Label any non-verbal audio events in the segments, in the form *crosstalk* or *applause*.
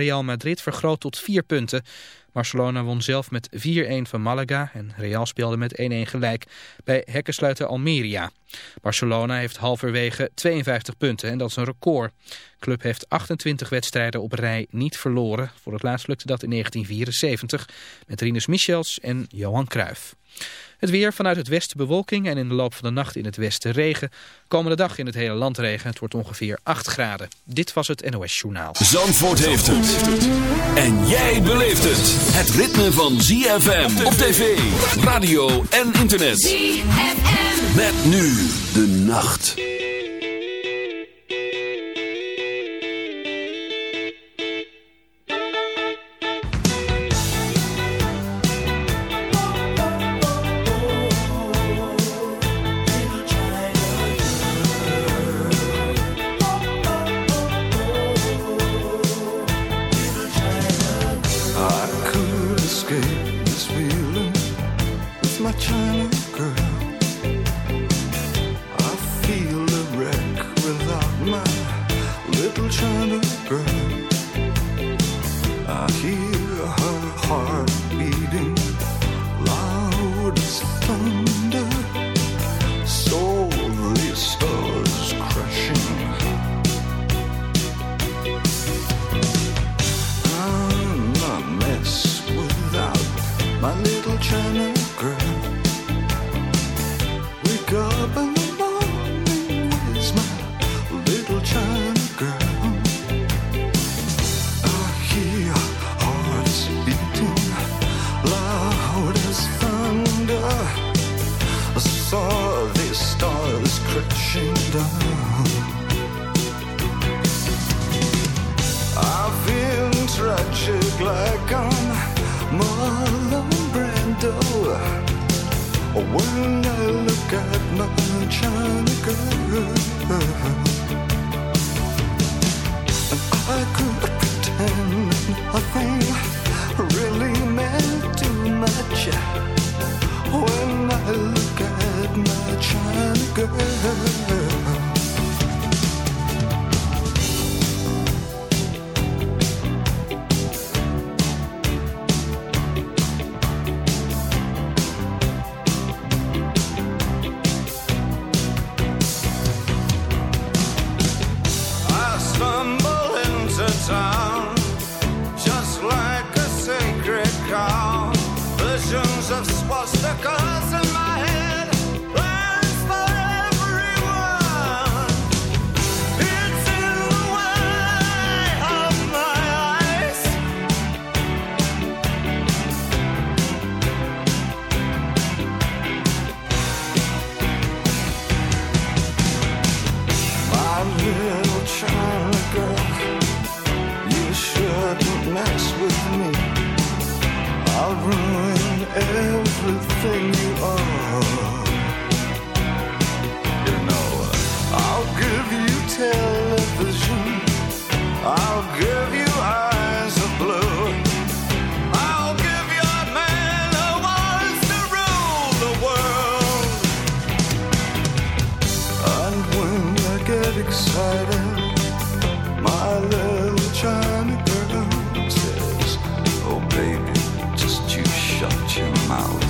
Real Madrid vergroot tot vier punten. Barcelona won zelf met 4-1 van Malaga en Real speelde met 1-1 gelijk bij hekkensluiter Almeria. Barcelona heeft halverwege 52 punten en dat is een record. De club heeft 28 wedstrijden op rij niet verloren. Voor het laatst lukte dat in 1974 met Rinus Michels en Johan Cruijff. Het weer vanuit het westen bewolking en in de loop van de nacht in het westen regen. Komende dag in het hele land regen. Het wordt ongeveer 8 graden. Dit was het NOS Journaal. Zandvoort heeft het. En jij beleeft het. Het ritme van ZFM op tv, radio en internet. ZFM. Met nu de nacht. saw stars crashing down. I feel tragic like I'm Marlon Brando when I look at my girl. I could pretend really meant too much. girl. *laughs* Oh baby, just you shut your mouth.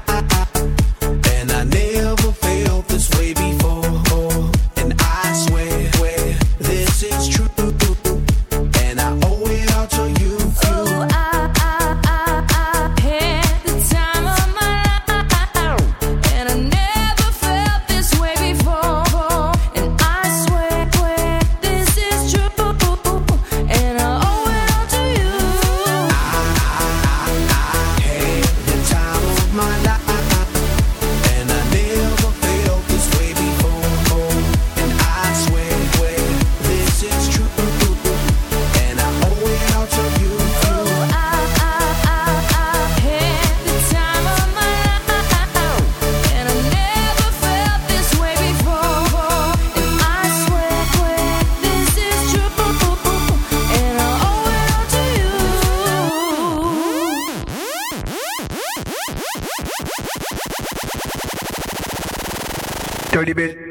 Dirty bit.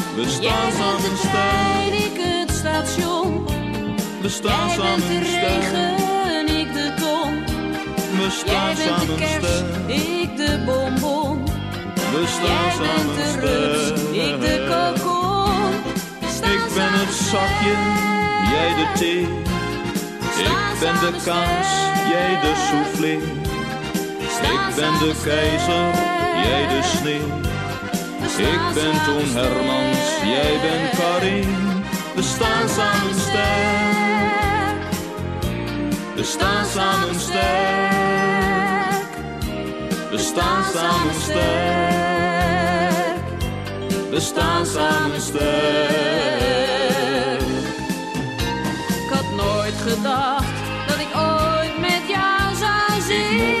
We staan samen stijl. ik het station. We staan Jij bent de regen, ik de ton. We staan Jij bent de kerst, ik de bonbon. We staan samen sterk. Ik de kokon. Ik ben het zakje, jij de thee. Ik ben de kaas, jij de soufflé. Ik ben de keizer, jij de sneeuw. Ik ben Toon Hermans, jij bent Karin. We staan samen sterk. We staan samen sterk. We staan samen sterk. We staan samen sterk. Ik had nooit gedacht dat ik ooit met jou zou Ik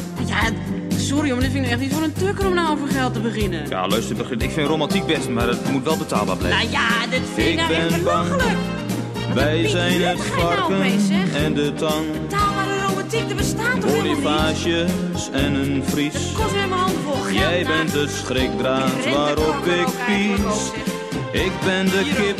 Sorry, maar dit vind ik echt niet voor een tukker om nou over geld te beginnen. Ja, luister, begin- ik vind romantiek best, maar het moet wel betaalbaar blijven. Nou ja, dit vind ik nou echt belachelijk. Wij zijn het nou varken en de tang. Betaalbare romantiek, er bestaat toch? Bonifages en een vries. Het kost weer mijn handen vol geld. Jij bent de schrikdraad waarop ik pies. Ik ben de kip,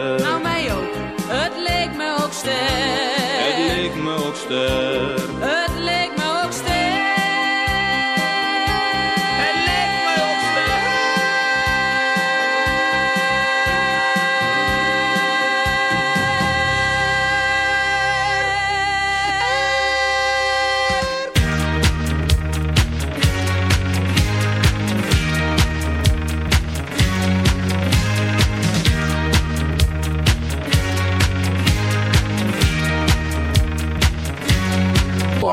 Sterk. Het me ook.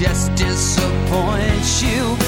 Just disappoint you.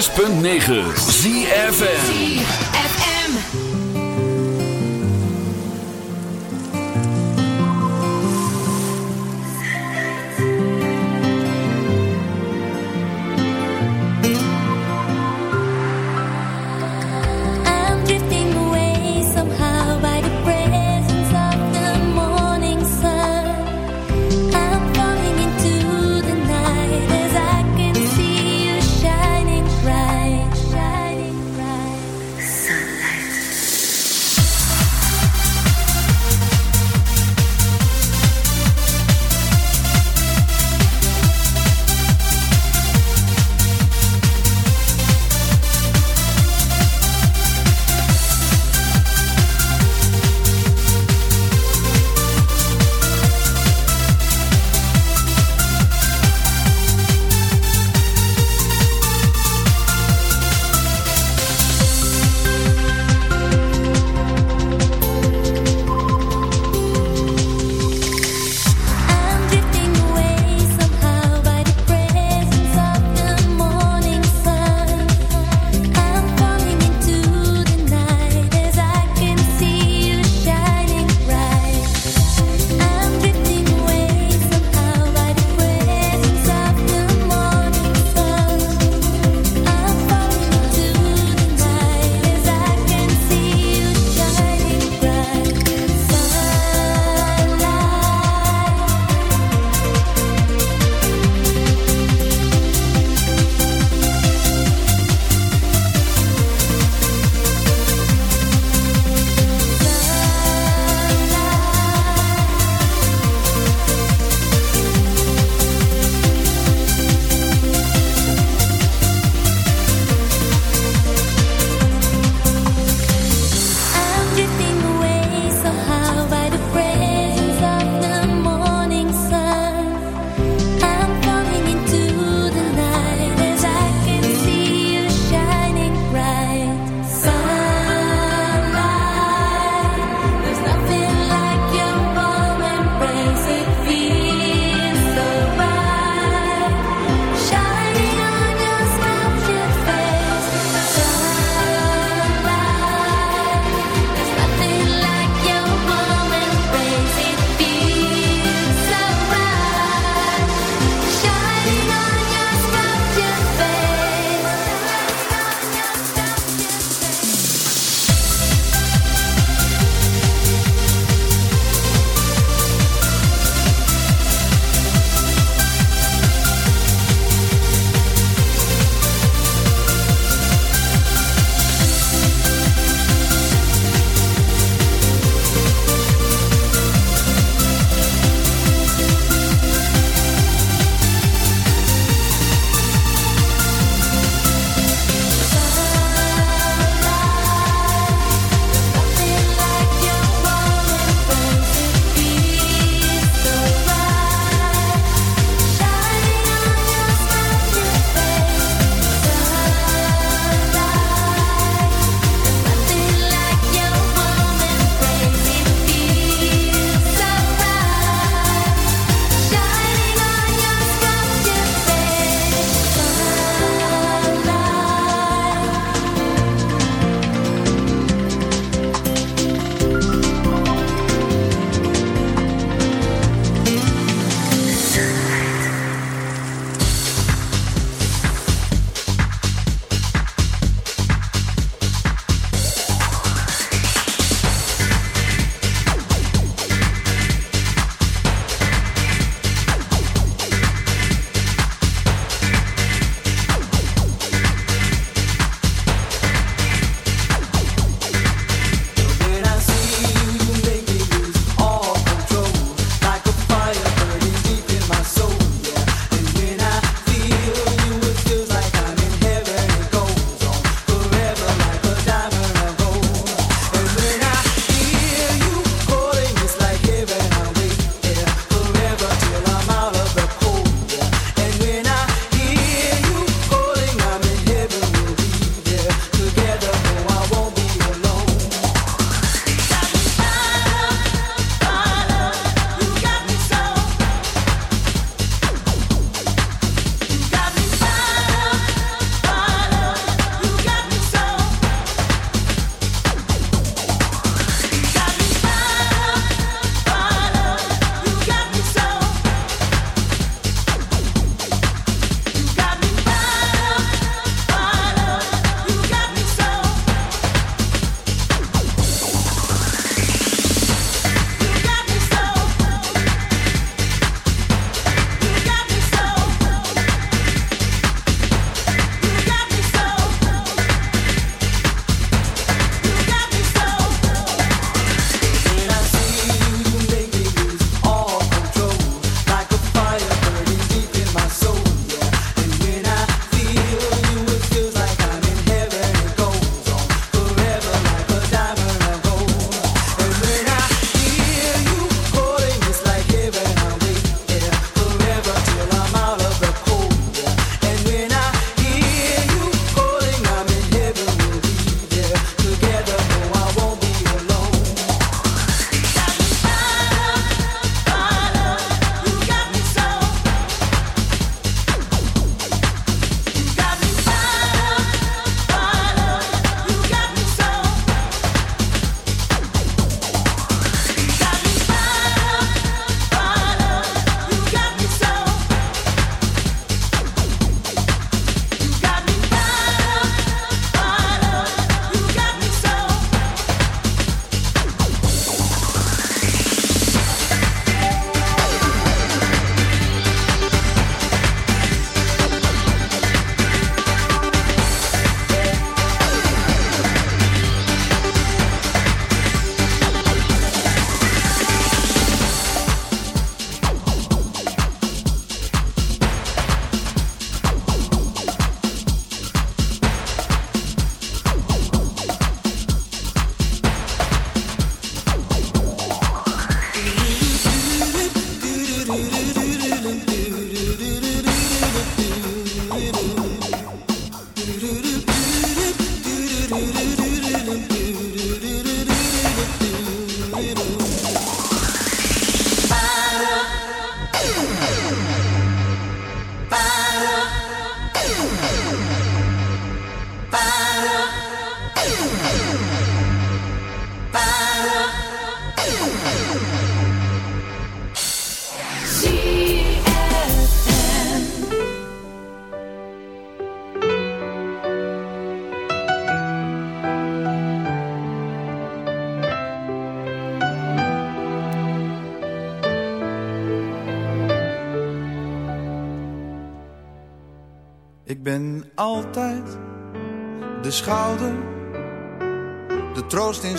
106.9 ZFM.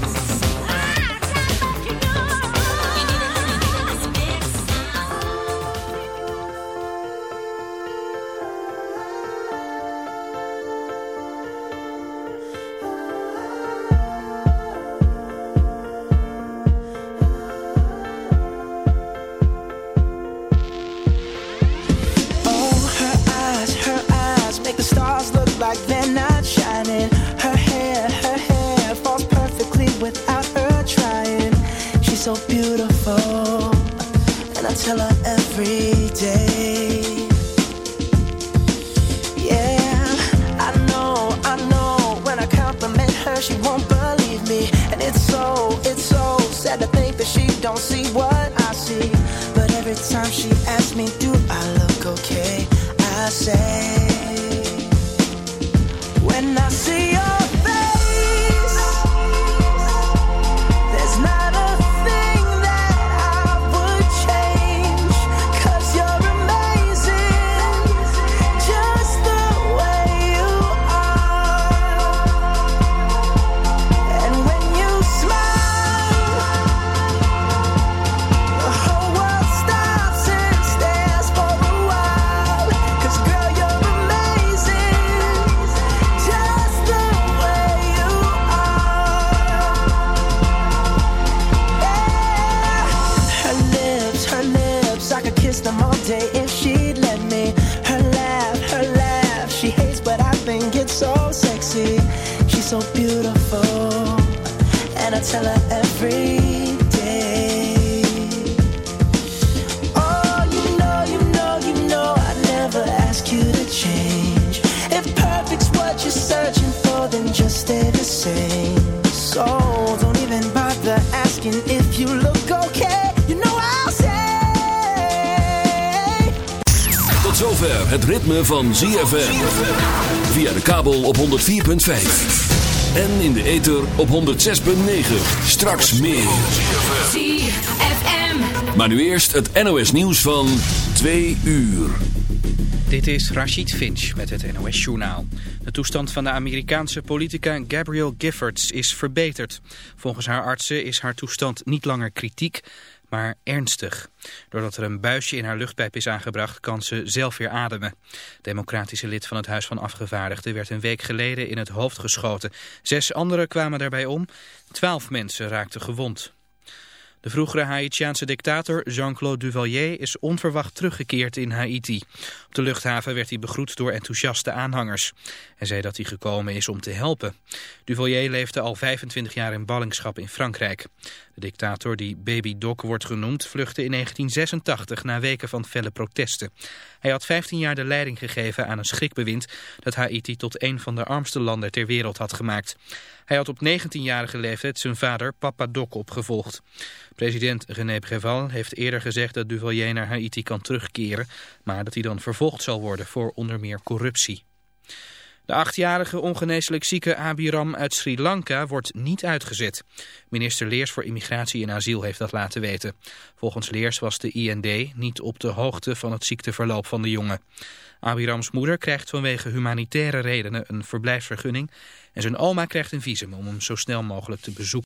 Peace. Het ritme van ZFM. Via de kabel op 104.5. En in de ether op 106.9. Straks meer. ZFM. Maar nu eerst het NOS nieuws van 2 uur. Dit is Rachid Finch met het NOS Journaal. De toestand van de Amerikaanse politica Gabrielle Giffords is verbeterd. Volgens haar artsen is haar toestand niet langer kritiek, maar ernstig. Doordat er een buisje in haar luchtpijp is aangebracht, kan ze zelf weer ademen. Democratische lid van het Huis van Afgevaardigden werd een week geleden in het hoofd geschoten. Zes anderen kwamen daarbij om. Twaalf mensen raakten gewond. De vroegere Haitiaanse dictator Jean-Claude Duvalier is onverwacht teruggekeerd in Haiti. Op de luchthaven werd hij begroet door enthousiaste aanhangers. Hij zei dat hij gekomen is om te helpen. Duvalier leefde al 25 jaar in ballingschap in Frankrijk. De dictator, die Baby Doc wordt genoemd, vluchtte in 1986 na weken van felle protesten. Hij had 15 jaar de leiding gegeven aan een schrikbewind dat Haiti tot een van de armste landen ter wereld had gemaakt. Hij had op 19-jarige leeftijd zijn vader Papa Doc opgevolgd. President René Préval heeft eerder gezegd dat Duvalier naar Haiti kan terugkeren, maar dat hij dan vervolgd zal worden voor onder meer corruptie. De achtjarige ongeneeslijk zieke Abiram uit Sri Lanka wordt niet uitgezet. Minister Leers voor Immigratie en Asiel heeft dat laten weten. Volgens Leers was de IND niet op de hoogte van het ziekteverloop van de jongen. Abirams moeder krijgt vanwege humanitaire redenen een verblijfsvergunning... en zijn oma krijgt een visum om hem zo snel mogelijk te bezoeken.